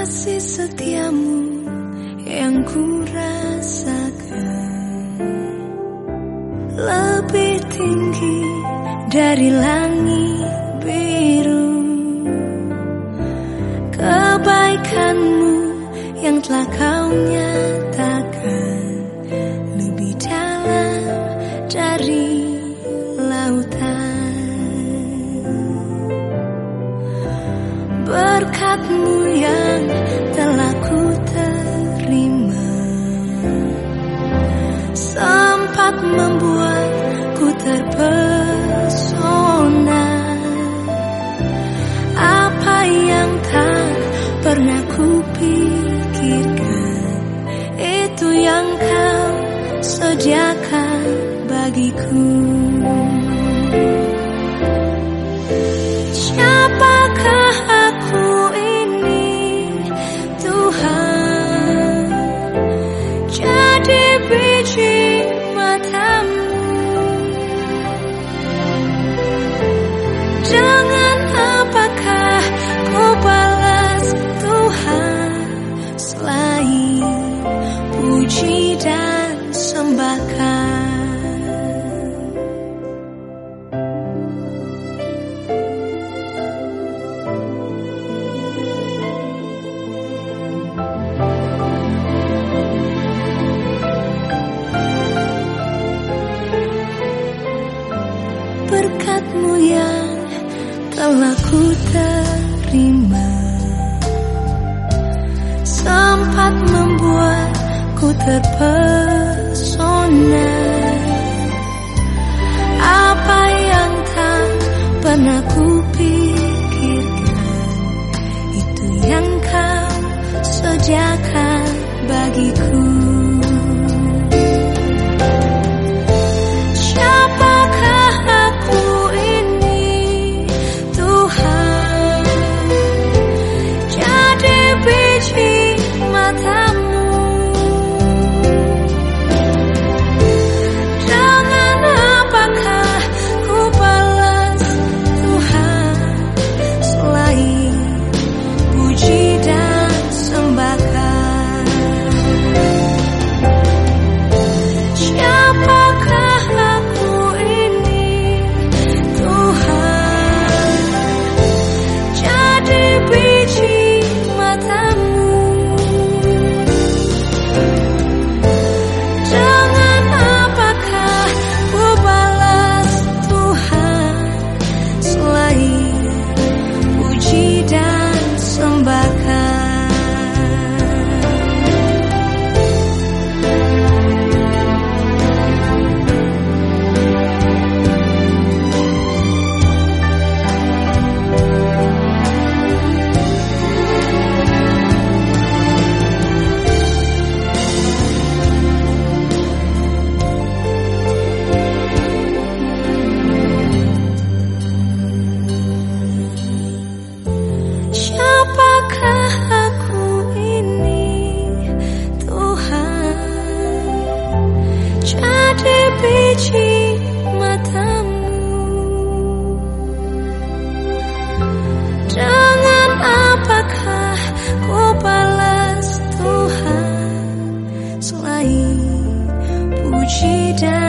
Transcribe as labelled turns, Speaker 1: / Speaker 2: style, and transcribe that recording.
Speaker 1: kasih setiamu yang ku rasakan lebih tinggi dari langit biru. Kebaikanmu yang telah kau nyatakan berkatmu yang telah ku terima sempat membuatku terpesona. Apa yang tak pernah ku pikirkan itu yang kau sediakan bagiku berkatmu yang telah ku terima. Sempat membuatku terpesona. Apa yang tak pernah ku pikirkan itu yang kau sediakan bagiku she died.